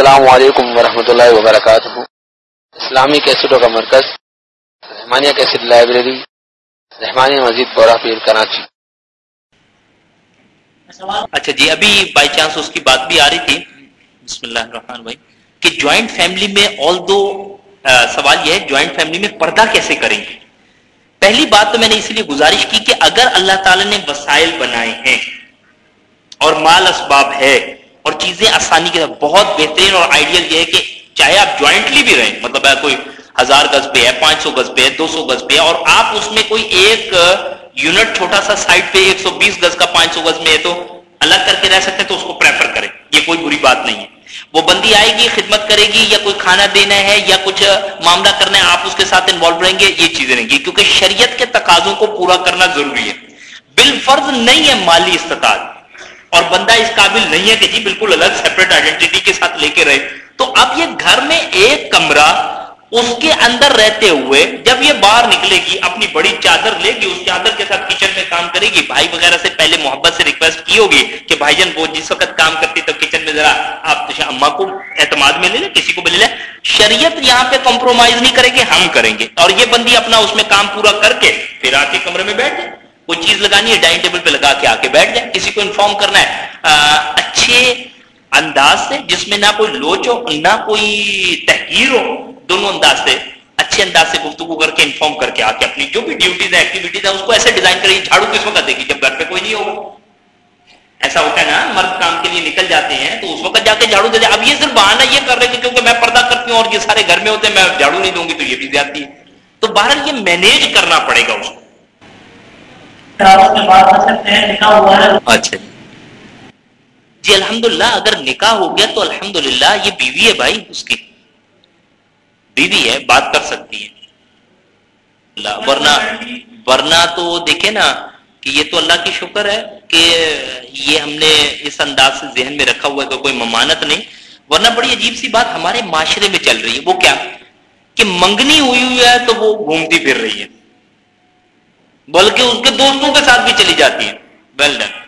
السلام علیکم ورحمۃ اللہ وبرکاتہ۔ اسلامی کیسٹوں کا مرکز، رحمانیہ کیسٹ لائبریری، رحمانیہ مسجد بورا پیر کراچی۔ اچھا جی ابھی بائی چانس اس کی بات بھی آ رہی تھی۔ بسم اللہ الرحمن بھائی کہ جوائنٹ فیملی میں آل دو سوال یہ ہے جوائنٹ فیملی میں پردہ کیسے کریں گے؟ پہلی بات تو میں نے اسی لیے گزارش کی کہ اگر اللہ تعالی نے وسائل بنائے ہیں اور مال اسباب ہے اور چیزیں آسانی کے ساتھ بہت بہترین اور آئیڈیل یہ ہے کہ چاہے آپ جوائنٹلی بھی رہیں مطلب ہے کوئی ہزار گز پہ ہے، پانچ سو گز پہ ہے، دو سو گز پہ ہے، اور آپ اس میں کوئی ایک یونٹ چھوٹا سا سائٹ پہ ایک سو بیس گز کا، پانچ سو گز میں ہے تو الگ کر کے رہ سکتے ہیں تو اس کو پریفر کریں۔ یہ کوئی بری بات نہیں ہے۔ وہ بندی آئے گی، خدمت کرے گی، یا کوئی کھانا دینا ہے، یا کچھ معاملہ کرنا ہے، آپ اس کے ساتھ انوالو رہیں گے، یہ چیزیں رہیں گی کیونکہ شریعت کے تقاضوں کو پورا کرنا ضروری ہے۔ بالفرض نہیں ہے مالی استطاعت۔ اور بندہ اس قابل نہیں ہے کہ جی بالکل الگ سیپریٹ آئیڈینٹی کے ساتھ لے کے رہے۔ تو اب یہ گھر میں ایک کمرہ اس کے اندر رہتے ہوئے جب یہ باہر نکلے گی، اپنی بڑی چادر لے گی، اس چادر کے ساتھ کچن میں کام کرے گی۔ بھائی وغیرہ سے پہلے محبت سے ریکویسٹ کی ہوگی کہ بھائی جان وہ جس وقت کام کرتی تو کچن میں ذرا آپ اما کو اعتماد میں لے لیں، کسی کو بھی لے لیں۔ شریعت یہاں پہ کمپرومائز نہیں کرے گی، ہم کریں گے۔ اور یہ بندی اپنا اس میں کام پورا کر کے پھر آ کے کمرے میں بیٹھ جائے۔ کوئی چیز لگانی ہے ڈائننگ ٹیبل پہ لگا کے آ کے بیٹھ جائے کسی کو انفارم کرنا ہے۔ آ, اچھے انداز سے جس میں نہ کوئی لوچ ہو نہ کوئی تحقیر ہو دونوں انداز سے اچھے انداز سے گفتگو کر کے انفارم کر کے آ کے اپنی جو بھی ڈیوٹیز ہیں ایکٹیویٹیز ہیں اس کو ایسے ڈیزائن کرے جھاڑو کس وقت دے گی جب گھر پہ کوئی نہیں ہوگا۔ ایسا ہوتا ہے نا مرد کام کے لیے نکل جاتے ہیں تو اس وقت جا کے جھاڑو دے دے اب یہ صرف بہانہ یہ کر رہے کہ کیونکہ میں پردہ کرتی ہوں اور یہ سارے گھر میں ہوتے ہیں میں جھاڑو نہیں دوں گی تو یہ بھی زیادتی ہے۔ تو بہرحال یہ مینیج کرنا پڑے گا اس کو۔ اچھا جی۔, جی، الحمد للہ اگر نکاح ہو گیا تو الحمد للہ یہ بیوی ہے بھائی، اس کی۔ بیوی ہے، بات کر سکتی ہے۔ ورنہ ورنہ تو دیکھے نا کہ یہ تو اللہ کی شکر ہے کہ یہ ہم نے اس انداز سے ذہن میں رکھا ہوا ہے کہ کوئی ممانت نہیں۔ ورنہ بڑی عجیب سی بات ہمارے معاشرے میں چل رہی ہے۔ وہ کیا؟ کہ منگنی ہوئی ہوئی ہے تو وہ گھومتی پھر رہی ہے۔ بلکہ اس کے دوستوں کے ساتھ بھی چلی جاتی ہے۔ ویل ڈن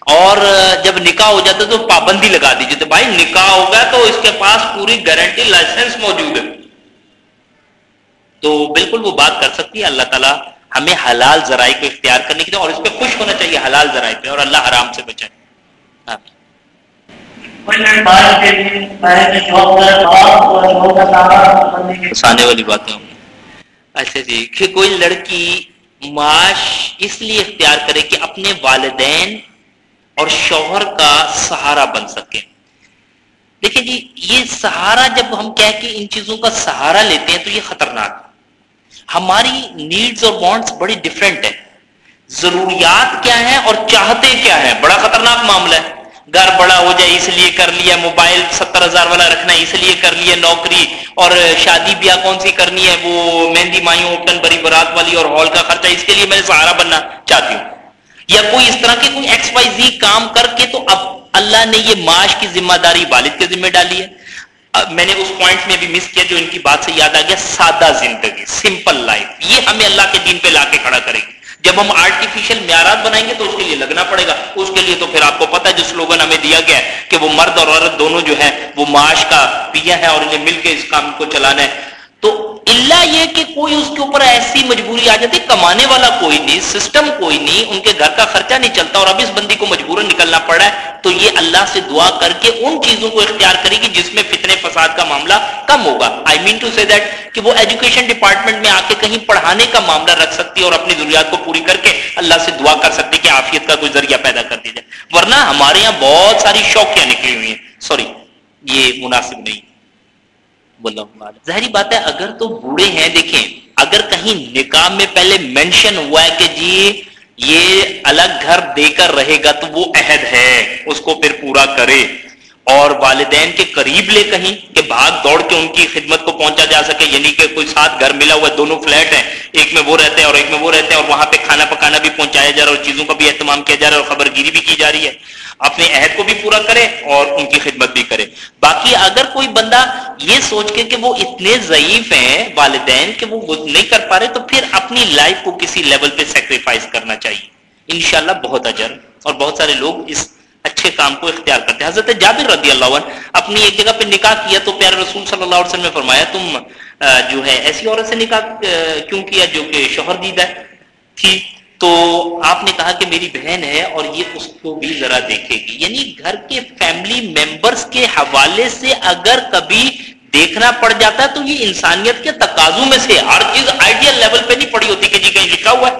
اور جب نکاح ہو جاتا تو پابندی لگا دیجیے تو بھائی نکاح ہو گیا تو اس کے پاس پوری گارنٹی لائسنس موجود ہے۔ تو بالکل وہ بات کر سکتی ہے۔ اللہ تعالیٰ ہمیں حلال ذرائع کو اختیار کرنے کی اور اس پہ خوش ہونا چاہیے۔ حلال ذرائع پہ اور اللہ حرام سے بچائے۔ والی باتیں اچھا جی کہ کوئی لڑکی معاش اس لیے اختیار کرے کہ اپنے والدین اور شوہر کا سہارا بن سکے۔ دیکھیں جی یہ سہارا جب ہم کہہ کے ان چیزوں کا سہارا لیتے ہیں تو یہ خطرناک۔ ہماری نیڈز اور وانٹس بڑی ڈفرینٹ ہے ضروریات کیا ہیں اور چاہتے کیا ہیں؟ بڑا خطرناک معاملہ ہے۔ گھر بڑا ہو جائے، اس لیے کر لیا، موبائل ستر ہزار والا رکھنا ہے اس لیے کر لیا نوکری۔ اور شادی بیاہ کون سی کرنی ہے؟ وہ مہندی مائیوں اوپن بری برات والی اور ہال کا خرچہ۔ اس کے لیے میں سہارا بننا چاہتی ہوں۔ یا کوئی اس طرح کے کوئی ایکس وائی زی کام کر کے تو اب اللہ نے یہ معاش کی ذمہ داری والد کے ذمہ ڈالی ہے۔ میں نے اس پوائنٹ میں بھی مس کیا جو ان کی بات سے یاد آ گیا، سادہ زندگی سمپل لائف یہ ہمیں اللہ کے دین پہ لا کے کھڑا کرے گی۔ جب ہم آرٹیفیشل معیارات بنائیں گے تو اس کے لیے لگنا پڑے گا۔ اس کے لیے تو پھر آپ کو پتا ہے، جو سلوگن ہمیں دیا گیا ہے کہ وہ مرد اور عورت دونوں جو ہیں، وہ معاش کا پیا ہے اور انہیں مل کے اس کام کو چلانا ہے۔ تو اللہ یہ کہ کوئی اس کے اوپر ایسی مجبوری آ جاتی، کمانے والا کوئی نہیں سسٹم کوئی نہیں، ان کے گھر کا خرچہ نہیں چلتا اور اب اس بندی کو مجبور نکلنا پڑا ہے، تو یہ اللہ سے دعا کر کے ان چیزوں کو اختیار کرے گی جس میں فتنے، فساد کا معاملہ کم ہوگا۔ آئی مین ٹو سی دیٹ کہ وہ ایجوکیشن ڈپارٹمنٹ میں آ کے کہیں پڑھانے کا معاملہ رکھ سکتی ہے اور اپنی ضروریات کو پوری کر کے اللہ سے دعا کر سکتی کہ آفیت کا کوئی ذریعہ پیدا کر دی جائے ورنہ ہمارے یہاں بہت ساری شوقیاں نکلی ہوئی ہیں۔ سوری یہ مناسب نہیں۔ ظاہری بات ہے، اگر تو بوڑھے ہیں، دیکھیں، اگر کہیں نکاح میں پہلے مینشن ہوا ہے کہ جی یہ الگ گھر دے کر رہے گا تو وہ عہد ہے اس کو پھر پورا کرے۔ اور والدین کے قریب لے کہیں کہ بھاگ دوڑ کے ان کی خدمت کو پہنچا جا سکے یعنی کہ کوئی ساتھ گھر ملا ہوا ہے، دونوں فلیٹ ہیں، ایک میں وہ رہتے ہیں اور ایک میں وہ رہتے ہیں، اور وہاں پہ کھانا پکانا بھی پہنچایا جا رہا ہے اور چیزوں کا بھی اہتمام کیا جا رہا ہے اور خبر گیری بھی کی جا رہی ہے۔ اپنے عہد کو بھی پورا کرے اور ان کی خدمت بھی کرے۔ باقی اگر کوئی بندہ یہ سوچ کے کہ وہ اتنے ضعیف ہیں والدین کہ وہ نہیں کر پا رہے تو پھر اپنی لائف کو کسی لیول پہ سیکریفائز کرنا چاہیے۔ انشاءاللہ بہت اجر اور بہت سارے لوگ اس اچھے کام کو اختیار کرتے ہیں۔ حضرت جابر رضی اللہ عنہ اپنی ایک جگہ پہ نکاح کیا تو پیارے رسول صلی اللہ علیہ وسلم نے فرمایا، تم جو ہے ایسی عورت سے نکاح کیوں کیا جو کہ شوہر دیدہ تھی۔ تو آپ نے کہا کہ میری بہن ہے اور یہ اس کو بھی ذرا دیکھے گی۔ یعنی گھر کے فیملی ممبرز کے حوالے سے اگر کبھی دیکھنا پڑ جاتا ہے تو یہ انسانیت کے تقاضوں میں سے ہر چیز آئیڈیل لیول پہ نہیں پڑی ہوتی کہ جی کہیں لکھا ہوا ہے۔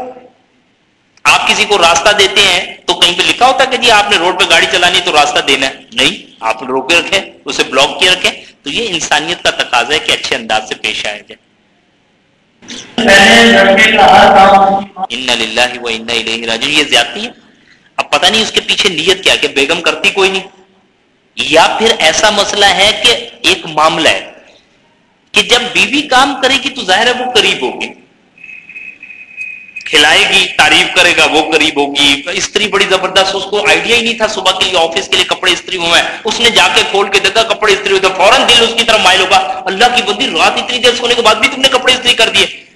آپ کسی کو راستہ دیتے ہیں تو کہیں پہ لکھا ہوتا ہے کہ جی آپ نے روڈ پہ گاڑی چلانی تو راستہ دینا ہے۔ نہیں، آپ نے روک کے رکھے، اسے بلاک کیے رکھے۔ تو یہ انسانیت کا تقاضا ہے کہ اچھے انداز سے پیش آیا جائے۔ ان للہ و ان الیہ راجعون۔ یہ زیادتی ہے۔ اب پتہ نہیں اس کے پیچھے نیت کیا کہ بیگم کرتی کوئی نہیں۔ یا پھر ایسا مسئلہ ہے کہ ایک معاملہ ہے کہ جب بیوی بی کام کرے گی تو ظاہر ہے وہ قریب ہوگی۔ کھلائے گی، تعریف کرے گا، وہ قریب ہوگی۔ استری بڑی زبردست، اس کو آئیڈیا ہی نہیں تھا صبح کے لیے آفس کے لیے کپڑے استری ہوئے اس نے جا کے کھول کے دیکھا کپڑے استری ہوئے فوراً دل اس کی طرف مائل ہوگا اللہ کی بندی، رات اتنی دیر سونے کے بعد بھی تم نے کپڑے استری کر دیے۔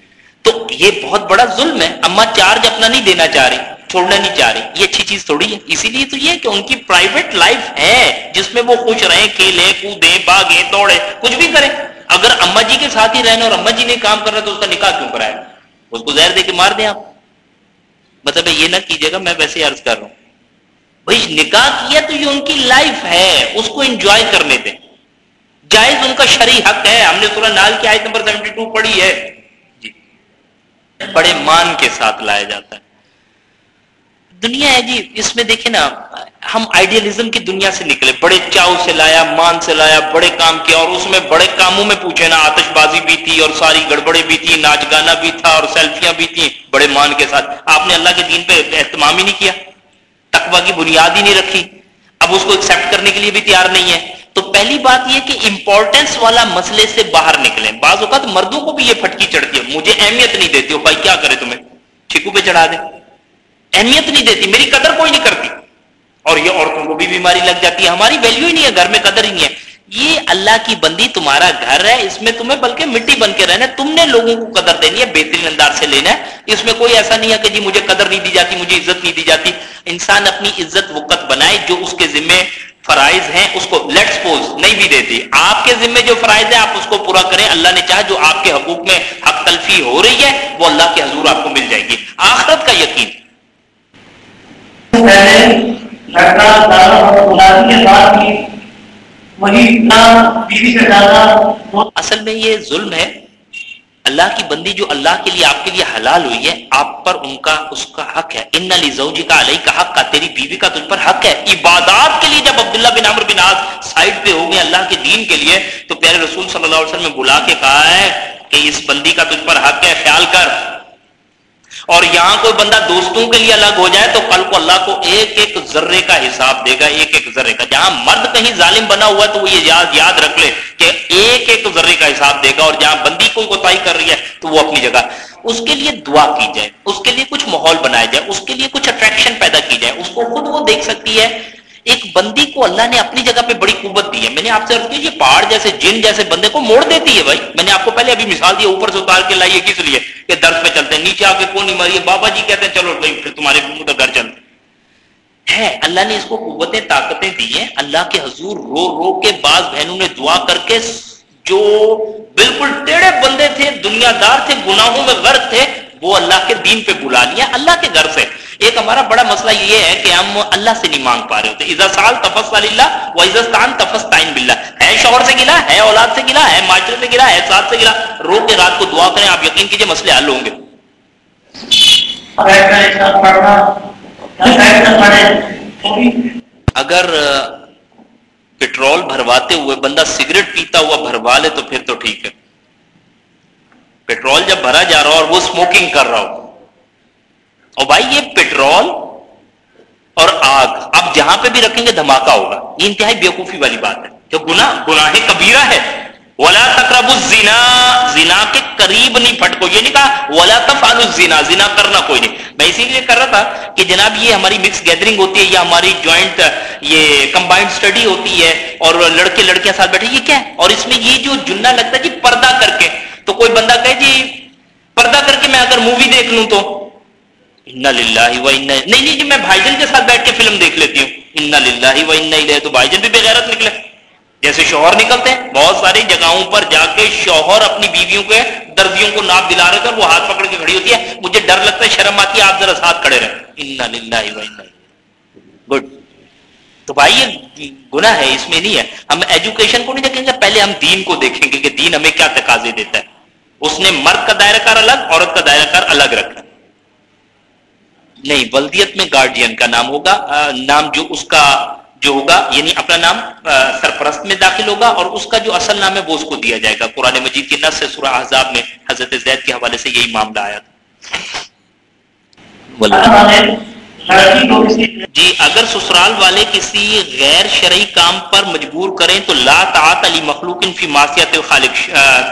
تو یہ بہت بڑا ظلم ہے۔ اما چارج اپنا نہیں دینا چاہ رہی، چھوڑنا نہیں چاہ رہی۔ یہ اچھی چیز تھوڑی ہے۔ اسی لیے تو یہ کہ ان کی پرائیویٹ لائف ہے، جس میں وہ خوش رہیں، کھیلیں، کودیں باغیں توڑے کچھ بھی کریں۔ اگر اما جی کے ساتھ ہی رہنا اور اما جی نے کام کرنا تو اس کا نکاح کیوں کرایا اس کو زہر دے کے مار دیں آپ۔ مطلب یہ نہ کیجیے گا، میں ویسے عرض کر رہا ہوں۔ بھائی، نکاح کیا تو یہ ان کی لائف ہے، اس کو انجوائے کرنے دیں۔ جائز ان کا شرعی حق ہے۔ ہم نے سورہ نال کی آیت نمبر 72 پڑھی ہے۔ بڑے مان کے ساتھ لایا جاتا ہے۔ دنیا ہے جی اس میں دیکھیں نا، ہم آئیڈیلزم کی دنیا سے نکلے، بڑے چاؤ سے لایا، مان سے لایا، بڑے کام کیا، اور اس میں بڑے کاموں میں پوچھے نا آتش بازی بھی تھی، اور ساری گڑبڑے بھی تھی ناچ گانا بھی تھا، اور سیلفیاں بھی تھیں، بڑے مان کے ساتھ۔ آپ نے اللہ کے دین پہ اہتمام ہی نہیں کیا، تقوی کی بنیاد ہی نہیں رکھی۔ اب اس کو ایکسپٹ کرنے کے لیے بھی تیار نہیں ہے۔ تو پہلی بات یہ کہ امپورٹنس والا مسئلے سے باہر نکلیں۔ بعض اوقات مردوں کو بھی یہ پھٹکی چڑھتی ہے۔ مجھے اہمیت نہیں دیتی ہو بھائی کیا کرے تمہیں؟ چھکو پہ چڑھا دے۔ اہمیت نہیں دیتی، میری قدر کوئی نہیں کرتی۔ اور یہ عورتوں کو بھی بیماری لگ جاتی ہے۔ ہماری ویلیو ہی نہیں ہے، گھر میں قدر ہی نہیں ہے۔ یہ اللہ کی بندی تمہارا گھر ہے، اس میں تمہیں بلکہ مٹی بن کے رہنا ہے۔ تم نے لوگوں کو قدر دینی ہے، بہترین انداز سے لینا ہے۔ اس میں کوئی ایسا نہیں ہے کہ جی مجھے قدر نہیں دی جاتی، مجھے عزت نہیں دی جاتی۔ انسان اپنی عزت وقت بنائے، جو اس کے ذمے فرائض ہیں اس کو لیٹ سپوز نہیں بھی دیتی۔ آپ کے ذمے جو فرائض ہیں آپ اس کو پورا کریں۔ اللہ نے چاہا جو آپ کے حقوق میں حق تلفی ہو رہی ہے وہ اللہ کے حضور آپ کو مل جائے گی۔ آخرت کا یقین۔ اصل میں یہ ظلم ہے اللہ کی بندی جو اللہ کے لیے آپ کے لیے حلال ہوئی ہے، آپ پر ان کا، اس کا حق ہے۔ ان علی زوجی کا علیہ کا حق۔ کا تیری بیوی کا تجھ پر حق ہے۔ عبادات کے لیے جب عبداللہ بن عمر بن آز سائڈ پہ ہو گئے اللہ کے دین کے لیے، تو پیارے رسول صلی اللہ علیہ وسلم نے بلا کے کہا ہے کہ اس بندی کا تجھ پر حق ہے، خیال کر۔ اور یہاں کوئی بندہ دوستوں کے لیے الگ ہو جائے تو کل کو اللہ کو ایک ایک ذرے کا حساب دے گا، ایک ایک ذرے کا۔ جہاں مرد کہیں ظالم بنا ہوا ہے تو وہ یہ یاد یاد رکھ لے کہ ایک ایک ذرے کا حساب دے گا اور جہاں بندی کوئی کوتاہی کر رہی ہے تو وہ اپنی جگہ۔ اس کے لیے دعا کی جائے، اس کے لیے کچھ ماحول بنایا جائے، اس کے لیے کچھ اٹریکشن پیدا کی جائے، اس کو خود وہ دیکھ سکتی ہے ایک بندی کو اللہ نے اپنی جگہ پہ بڑی قوت دی ہے۔ میں نے آپ سے عرض یہ پہاڑ جیسے جن جیسے بندے کو موڑ دیتی ہے بھائی۔ میں نے آپ کو پہلے ابھی مثال دی، اوپر سے اتار کے لائیے کس لیے؟ کہ درد پہ چلتے ہیں۔ نیچے آ کے کون نہیں ماری بابا جی کہتے ہیں، چلو بھائی، پھر تمہارے گھر چلتے ہے، اللہ نے اس کو قوتیں، طاقتیں دی ہیں۔ اللہ کے حضور رو رو کے بعض بہنوں نے دعا کر کے جو بالکل ٹیڑے بندے تھے دنیا دار تھے، گناہوں میں غرق تھے، وہ اللہ کے دین پہ بلا لیا، اللہ کے گھر سے۔ ایک ہمارا بڑا مسئلہ یہ ہے کہ ہم اللہ سے نہیں مانگ پا رہے ہوتے۔ عزت سال تفس اللہ و عزت تفس تعین بلّہ ہے شوہر سے گلا ہے اولاد سے گلا ہے معاشرے سے گلا ہے ساتھ سے گلا رو کے رات کو دعا کریں، آپ یقین کیجیے مسئلے حل ہوں گے۔ اگر پٹرول بھرواتے ہوئے بندہ سگریٹ پیتا ہوا بھروا لے تو پھر تو ٹھیک ہے۔ پیٹرول جب بھرا جا رہا ہو اور وہ اسموکنگ کر رہا ہو۔ اور بھائی یہ پیٹرول اور آگ اب جہاں پہ بھی رکھیں گے دھماکہ ہوگا۔ یہ انتہائی بیوقوفی والی بات ہے۔ کہ گنا گناہ کبیرہ ہے۔ ولا تقرب الزنا، زنا کے قریب نہیں پھٹکو۔ یہ نہیں کہا ولا تفعل الزنا، زنا کرنا کوئی نہیں۔ میں اسی لیے کر رہا تھا کہ جناب یہ ہماری مکس گیدرنگ ہوتی ہے یا ہماری جوائنٹ یہ کمبائنڈ سٹڈی ہوتی ہے اور لڑکے لڑکیاں ساتھ بیٹھے، یہ کیا ہے؟ اور اس میں یہ جو جنہ لگتا ہے جی پردہ کر کے۔ تو کوئی بندہ کہے جی پردہ کر کے میں اگر مووی دیکھ لوں تو؟ نہیں نہیں جی میں بھائی جن کے ساتھ بیٹھ کے فلم دیکھ لیتی ہوں۔ ان للہ و ان تو بھائی جن بھی بغیرت نکلے۔ جیسے شوہر نکلتے ہیں، بہت ساری جگہوں پر جا کے شوہر اپنی بیویوں کے دردیوں کو ناپ دلا رہے تھے وہ ہاتھ پکڑ کے کھڑی ہوتی ہے مجھے ڈر لگتا ہے، شرم آتی ہے، آپ ذرا ساتھ کھڑے رہے ان للہ و گڈ تو بھائی، یہ گناہ ہے، اس میں نہیں ہے۔ ہم ایجوکیشن کو نہیں دیکھیں گے، پہلے ہم دین کو دیکھیں گے کہ دین ہمیں کیا تقاضے دیتا ہے۔ اس نے مرد کا دائرہ کار الگ، عورت کا دائرہ کار الگ رکھا۔ نہیں، بلدیت میں گارڈین کا نام ہوگا نام جو اس کا جو ہوگا یعنی اپنا نام سرپرست میں داخل ہوگا اور اس کا جو اصل نام ہے وہ اس کو دیا جائے گا۔ قرآن مجید کی نس سورہ احزاب میں حضرت زید کے حوالے سے یہی معاملہ آیا تھا۔ جی اگر سسرال والے کسی غیر شرعی کام پر مجبور کریں تو لا تعت علی مخلوق فی معصیت الخالق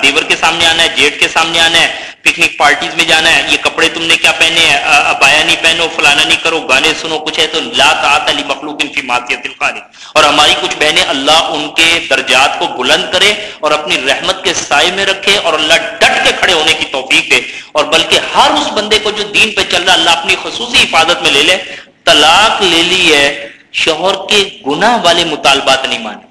دیور کے سامنے آنا ہے، جیٹ کے سامنے آنا ہے، پکنک پارٹیز میں جانا ہے، یہ کپڑے تم نے کیا پہنے ہیں؟ ابایا نہیں پہنو، فلانا نہیں کرو، گانے سنو، کچھ ہے تو لا تعت علی مخلوق فی معصیت الخالق اور ہماری کچھ بہنیں اللہ ان کے درجات کو بلند کرے اور اپنی رحمت کے سائے میں رکھے اور اللہ ڈٹ کے کھڑے ہونے کی توفیق دے اور بلکہ ہر اس بندے کو جو دین پہ چل رہا اللہ اپنی خصوصی حفاظت میں لے لے طلاق لے لی ہے، شوہر کے گناہ والے مطالبات نہیں مانے۔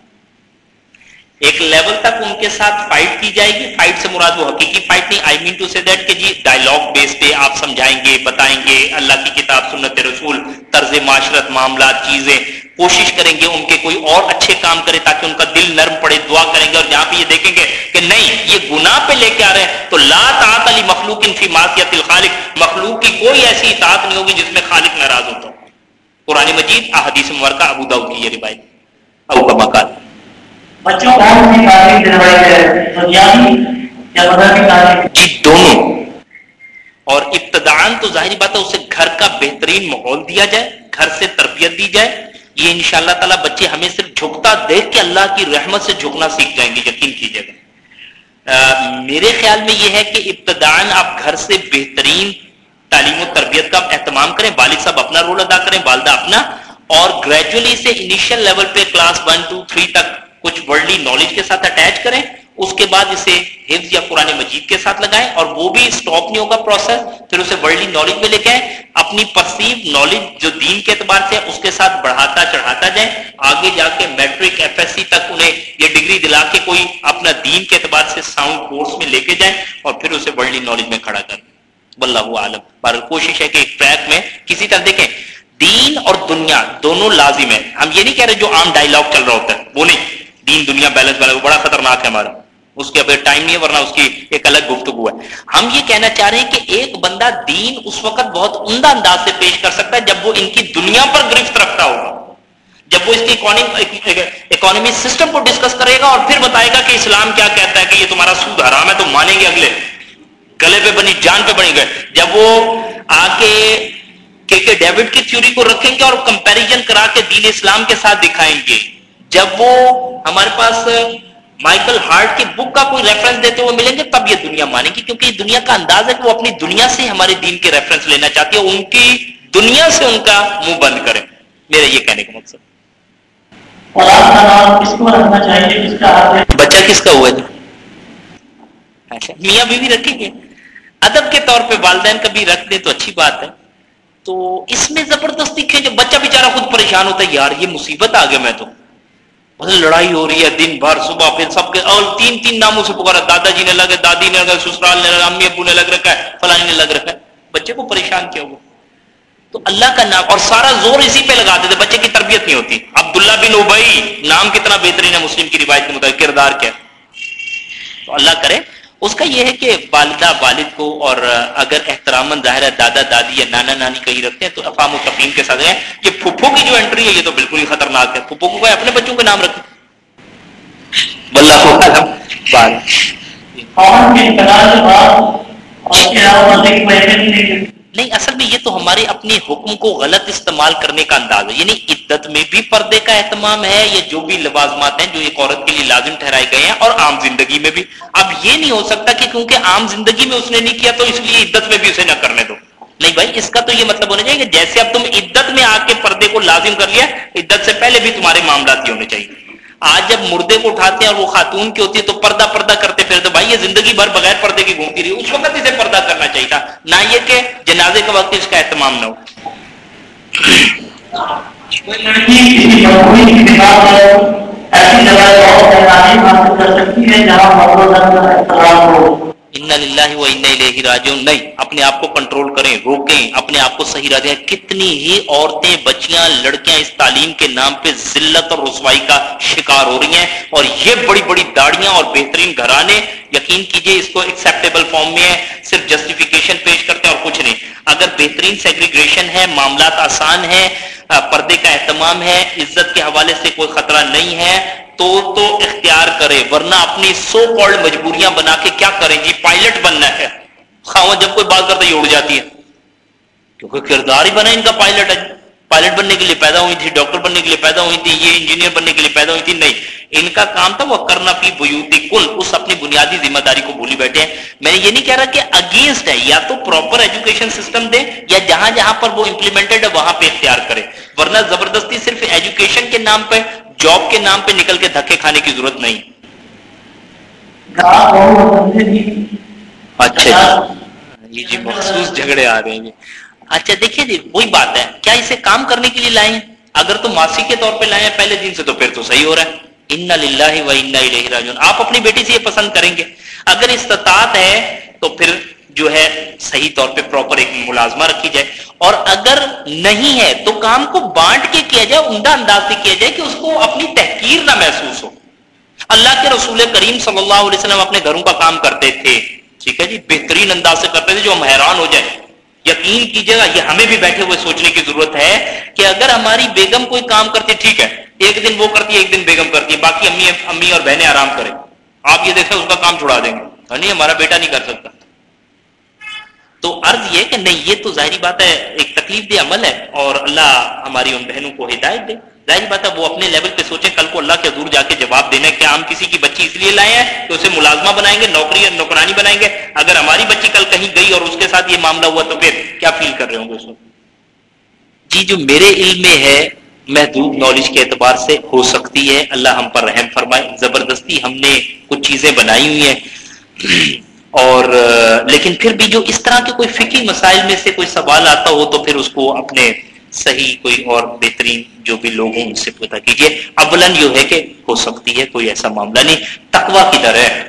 ایک لیول تک ان کے ساتھ فائٹ کی جائے گی۔ فائٹ سے مراد وہ حقیقی فائٹ نہیں۔ آئی مین ٹو سے دیٹ کہ جی ڈائلگ بیس پہ آپ سمجھائیں گے، بتائیں گے، اللہ کی کتاب، سنت رسول، طرز معاشرت، معاملات، چیزیں۔ کوشش کریں گے ان کے کوئی اور اچھے کام کرے تاکہ ان کا دل نرم پڑے، دعا کریں گے اور جہاں پہ یہ دیکھیں گے کہ نہیں، یہ گناہ پہ لے کے آ رہے ہیں۔ تو لا تعت علی مخلوق ان فی الخالق۔ مخلوق کی کوئی ایسی اطاعت نہیں ہوگی جس میں خالق ناراض ہوتا قرآن مجید احادیث مبارکہ ابو داؤد کی یہ روایت ابو کا مکان بچوں کون سی تعلیم دلوائی ہے دنیاوی یا مذہبی تعلیم جی دونوں اور ابتدان تو ظاہری بات ہے اسے گھر کا بہترین ماحول دیا جائے گھر سے تربیت دی جائے یہ ان شاء اللہ تعالیٰ بچے ہمیں صرف جھکتا دیکھ کے اللہ کی رحمت سے جھکنا سیکھ جائیں گے یقین کیجیے گا میرے خیال میں یہ ہے کہ ابتدان آپ گھر سے بہترین تعلیم و تربیت کا اہتمام کریں، والد صاحب اپنا رول ادا کریں، والدہ اپنا، اور گریجولی سے انیشیل لیول پہ کلاس ون ٹو تھری تک کچھ ورلڈلی نالج کے ساتھ اٹیچ کریں، اس کے بعد اسے حفظ یا قرآن مجید کے ساتھ لگائیں، اور وہ بھی اسٹاپ نہیں ہوگا پروسیس پھر اسے ورلڈلی نالج میں لے کے آئیں، اپنی پرسیو نالج جو دین کے اعتبار سے اس کے ساتھ بڑھاتا، چڑھاتا جائیں، آگے جا کے میٹرک ایف ایس سی تک انہیں یہ ڈگری دلا کے کوئی اپنا دین کے اعتبار سے ساؤنڈ کورس میں لے کے جائیں، اور پھر اسے ورلڈلی نالج میں کھڑا کریں واللہ عالم پر کوشش ہے کہ ایک ٹریک میں کسی طرح دیکھیں، دین اور دنیا دونوں لازم ہے ہم یہ نہیں کہہ رہے جو عام ڈائلگ چل رہا ہوتا ہے، وہ نہیں۔ دین، دنیا بیلنس والا بڑا خطرناک ہے ہمارا۔ اس کے ابھی ٹائم نہیں ہے، ورنہ اس کی ایک الگ گفتگو ہے۔ ہم یہ کہنا چاہ رہے ہیں کہ ایک بندہ دین اس وقت بہت عمدہ انداز سے پیش کر سکتا ہے جب وہ ان کی دنیا پر گرفت رکھتا ہوگا۔ جب وہ اس کی اکانومی سسٹم کو ڈسکس کرے گا اور پھر بتائے گا کہ اسلام کیا کہتا ہے کہ یہ تمہارا سود حرام ہے، تو مانیں گے اگلے۔ گلے پہ بنی جان پہ بنی گئے۔ جب وہ آ کے کے ڈیوڈ کی تھیوری کو رکھیں گے اور کمپیریزن کرا کے دین اسلام کے ساتھ دکھائیں گے۔ جب وہ ہمارے پاس مائیکل ہارٹ کی بک کا کوئی ریفرنس دیتے ہوئے ملیں گے تب یہ دنیا مانے گی کیونکہ یہ دنیا کا انداز ہے کہ وہ اپنی دنیا سے ہمارے دین کے ریفرنس لینا چاہتی ہے ان کی دنیا سے ان کا منہ بند کریں۔ میرا یہ کہنے کا مقصد۔ بچہ کس کا ہوا اچھا میاں بیوی رکھیں گے۔ ادب کے طور پہ والدین کبھی رکھ دیں تو اچھی بات ہے۔ تو اس میں زبردستی کھینچے بچہ بیچارہ خود پریشان ہوتا ہے، یار یہ مصیبت آ گیا میں تو۔ مطلب لڑائی ہو رہی ہے، دن بھر، صبح پھر سب کے اور تین تین ناموں سے پکارا۔ دادا جی نے لگے، دادی نے لگا سسرال نے لگا امی ابو نے لگ رکھا ہے، فلانی نے لگ رکھا ہے۔ بچے کو پریشان کیا ہوا؟ تو اللہ کا نام، اور سارا زور اسی پہ لگا دیتے بچے کی تربیت نہیں ہوتی۔ عبداللہ بن اوبئی نام کتنا بہترین ہے، مسلم کی روایت کے مطابق، کردار کیا تو اللہ کرے اس کا یہ ہے کہ والدہ والد کو اور اگر احترام ظاہر ہے دادا دادی یا نانا نانی کہیں رکھتے ہیں تو افام و تفیم کے ساتھ یہ پھپھو کی جو انٹری ہے یہ تو بالکل ہی خطرناک ہے۔ پھپھو کو اپنے بچوں کے نام رکھے نہیں، اصل میں یہ تو ہمارے اپنے حکم کو غلط استعمال کرنے کا انداز ہے۔ یعنی عدت میں بھی پردے کا اہتمام ہے، یا جو بھی لوازمات ہیں جو ایک عورت کے لیے لازم ٹھہرائے گئے ہیں، اور عام زندگی میں بھی۔ اب یہ نہیں ہو سکتا کہ کیونکہ عام زندگی میں اس نے نہیں کیا تو اس لیے عدت میں بھی اسے نہ کرنے دو۔ نہیں بھائی، اس کا تو یہ مطلب ہونا چاہیے کہ جیسے اب تم عدت میں آ کے پردے کو لازم کر لیا، عدت سے پہلے بھی تمہارے معاملات یہ ہونے چاہیے۔ آج جب مردے کو اٹھاتے ہیں اور وہ خاتون کی ہوتی ہے تو پردہ پردہ کرتے پھر تو بھائی، یہ زندگی بھر بغیر پردے کی گھومتی رہی۔ اس وقت اسے پردہ کرنا چاہیے تھا۔ نہ یہ کہ جنازے کا وقت اس کا اہتمام نہ ہو۔ ایسی جگہ کر سکتی ہے جہاں ہو۔ ان اللہ و ان الیہ راجعون نہیں اپنے آپ کو کنٹرول کریں روکیں اپنے آپ کو صحیح رکھیں کتنی ہی عورتیں بچیاں لڑکیاں اس تعلیم کے نام پہ ذلت اور رسوائی کا شکار ہو رہی ہیں اور یہ بڑی بڑی داڑیاں اور بہترین گھرانے یقین کیجیے اس کو ایکسیپٹیبل فارم میں ہے صرف جسٹیفیکیشن پیش کرتے ہیں اور کچھ نہیں اگر بہترین سیگریگریشن ہے معاملات آسان ہیں پردے کا اہتمام ہے عزت کے حوالے سے کوئی خطرہ نہیں ہے تو تو اختیار کرے، ورنہ اپنی سو کالڈ مجبوریاں بنا کے کیا کریں؟ جی پائلٹ بننا ہے۔ خواہ جب کوئی بات کرتا اڑ جاتی ہے۔ کیونکہ کردار ہی بنا ان کا پائلٹ ہے۔ پائلٹ بننے کے لیے پیدا ہوئی تھی ڈاکٹر بننے کے لیے پیدا ہوئی تھی، یہ انجینئر بننے کے لیے پیدا ہوئی تھی۔ نہیں، ان کا کام تھا وہ کرنا پی بیوتی کل اس اپنی بنیادی ذمہ داری کو بھولی بیٹھے ہیں۔ میں نے یہ نہیں کہہ رہا کہ اگینسٹ ہے، یا تو پراپر ایجوکیشن سسٹم دے، یا جہاں جہاں پر وہ امپلیمنٹڈ ہے، وہاں پہ اختیار کرے۔ ورنہ زبردستی صرف ایجوکیشن کے نام پہ جاب کے نام پہ نکل کے دھکے کھانے کی ضرورت نہیں۔ اچھا جی۔ جی مخصوص جھگڑے آ رہے ہیں جی۔ اچھا دیکھیے جی وہی بات ہے۔ کیا اسے کام کرنے کے لیے لائے ہیں اگر تو ماسی کے طور پہ لائے ہیں پہلے دن سے تو پھر تو صحیح ہو رہا ہے۔ ان للہ و الیہ راجعون۔ آپ اپنی بیٹی سے یہ پسند کریں گے۔ اگر استطاعت ہے تو پھر جو ہے صحیح طور پہ پراپر ایک ملازمہ رکھی جائے۔ اور اگر نہیں ہے تو کام کو بانٹ کے کیا جائے، عمدہ انداز سے کیا جائے کہ اس کو اپنی تحقیر نہ محسوس ہو۔ اللہ کے رسول کریم صلی اللہ علیہ وسلم اپنے گھروں کا کام کرتے تھے۔ ٹھیک ہے جی بہترین انداز سے کرتے تھے جو ہم حیران ہو جائیں۔ یقین کیجیے گا، یہ ہمیں بھی بیٹھے ہوئے سوچنے کی ضرورت ہے کہ اگر ہماری بیگم کوئی کام کرتی، ٹھیک ہے، ایک دن وہ کرتی ہے ایک دن بیگم کرتی ہے باقی امی امی اور بہنیں آرام کریں۔ آپ یہ دیکھیں، اس کا کام چھڑا دیں گے۔ نہیں، ہمارا بیٹا نہیں کر سکتا۔ تو عرض یہ کہ نہیں، یہ تو ظاہری بات ہے، ایک تکلیف دہ عمل ہے اور اللہ ہماری ان بہنوں کو ہدایت دے۔ ظاہری بات ہے، وہ اپنے لیول پہ سوچیں، کل کو اللہ کے دور جا کے جواب دینا کہ ہم کسی کی بچی اس لیے لائے ہیں کہ اسے ملازمہ بنائیں گے، نوکری اور نوکرانی بنائیں گے۔ اگر ہماری بچی کل کہیں گئی اور اس کے ساتھ یہ معاملہ ہوا تو پھر کیا فیل کر رہے ہوں گے اس وقت؟ جی جو میرے علم میں ہے، محدود نالج کے اعتبار سے ہو سکتی ہے۔ اللہ ہم پر رحم فرمائے، زبردستی ہم نے کچھ چیزیں بنائی ہوئی ہیں۔ اور لیکن پھر بھی جو اس طرح کے کوئی فکری مسائل میں سے کوئی سوال آتا ہو تو پھر اس کو اپنے صحیح کوئی اور بہترین جو بھی لوگ ہوں ان سے پتا کیجیے اولن یہ ہے کہ ہو سکتی ہے، کوئی ایسا معاملہ نہیں۔ تقوا کی در ہے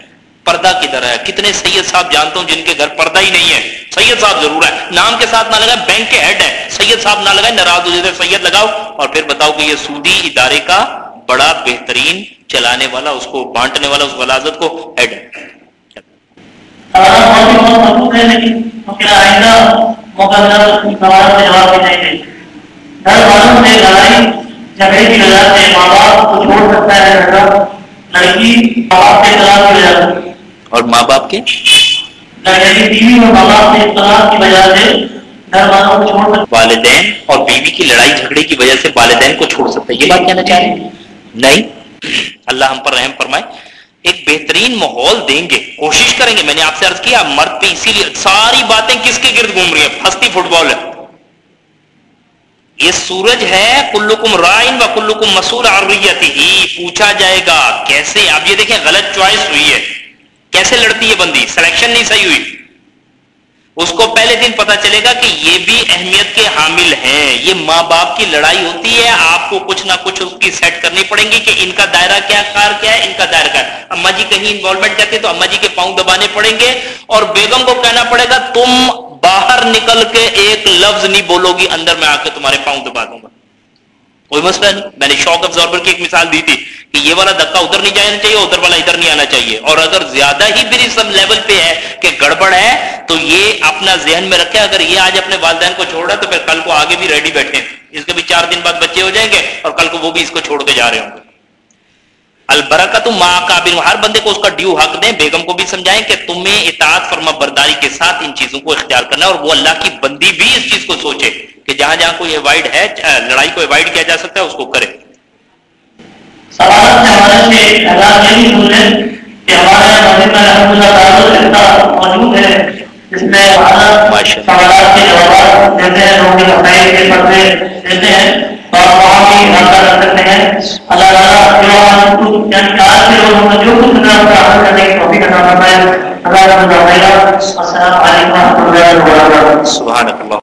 پردہ کی طرح۔ ہے کتنے سید صاحب جانتا ہوں جن کے گھر پردہ ہی نہیں ہے۔ سید صاحب ضرور ہے نام کے ساتھ نہ لگائے بینک کے ہیڈ ہے سید صاحب نہ لگائے ناراض ہو جاتے سید لگاؤ۔ اور پھر بتاؤ کہ یہ سودی ادارے کا بڑا بہترین چلانے والا، اس کو بانٹنے والا، اس ولازت کو ہیڈ ہے۔ گھر والوں سے لڑائی جھگڑے کی وجہ سے ماں باپ کو چھوڑ سکتا ہے لڑکی ماں باپ طلاق کی وجہ سے اور ماں باپ کے؟ بیوی اور ماں باپ طلاق کی وجہ سے گھر والوں کو چھوڑ سکتا والدین اور بیوی کی لڑائی جھگڑے کی وجہ سے والدین کو چھوڑ سکتا ہے۔ یہ بات کہنا چاہ رہے ہیں؟ نہیں۔ اللہ ہم پر رحم فرمائے۔ ایک بہترین ماحول دیں گے، کوشش کریں گے، میں نے آپ سے عرض کیا، مرد پہ اسی لیے ساری باتیں کس کے گرد گھوم رہی ہیں؟ ہستی فٹ بال ہے۔ یہ سورج ہے، کلکم رائن و کلکم مسور عریت ہی پوچھا جائے گا کیسے؟ آپ یہ دیکھیں، غلط چوائس ہوئی ہے۔ کیسے لڑتی ہے بندی؟ سلیکشن نہیں صحیح ہوئی۔ اس کو پہلے دن پتا چلے گا کہ یہ بھی اہمیت کے حامل ہیں۔ یہ ماں باپ کی لڑائی ہوتی ہے، آپ کو کچھ نہ کچھ اس کی سیٹ کرنی پڑیں گی کہ ان کا دائرہ کیا، کار کیا ہے، ان کا دائرہ کیا۔ اما جی کہیں انوالومنٹ کرتے تو اما جی کے پاؤں دبانے پڑیں گے اور بیگم کو کہنا پڑے گا، تم باہر نکل کے ایک لفظ نہیں بولو گی، اندر میں آ کے تمہارے پاؤں دبا دوں گا۔ کوئی مسئلہ نہیں۔ میں نے شوق ابزاربر کی ایک مثال دی تھی کہ یہ والا دھکا ادھر نہیں جانا چاہیے، ادھر والا ادھر نہیں آنا چاہیے۔ اور اگر زیادہ ہی پھر لیول پہ ہے کہ گڑبڑ ہے، تو یہ اپنا ذہن میں رکھے۔ اگر یہ آج اپنے والدین کو چھوڑا ہے تو پھر کل کو آگے بھی ریڈی بیٹھے۔ اس کے بھی چار دن بعد بچے ہو جائیں گے اور کل کو وہ بھی اس کو چھوڑ کے جا رہے ہوں گے۔ البرکت ماں کابل ہر بندے کو اس کا ڈیو حق دیں بیگم کو بھی سمجھائیں کہ تمہیں اطاعت فرما برداری کے ساتھ ان چیزوں کو اختیار کرنا اور وہ اللہ کی بندی بھی اس چیز کو سوچے کہ جہاں جہاں کوئی اوائڈ ہے لڑائی کو اوائڈ کیا جا سکتا ہے اس کو کرے۔ جس میں سوالات اور وہاں بھی رابطہ رکھ سکتے ہیں۔ اللہ تعالیٰ جو کچھ کرنے کی توفیق عطا فرمائے۔ اللہ السلام علیکم ورحمۃ اللہ وبرکاتہ۔ سبحان اللہ۔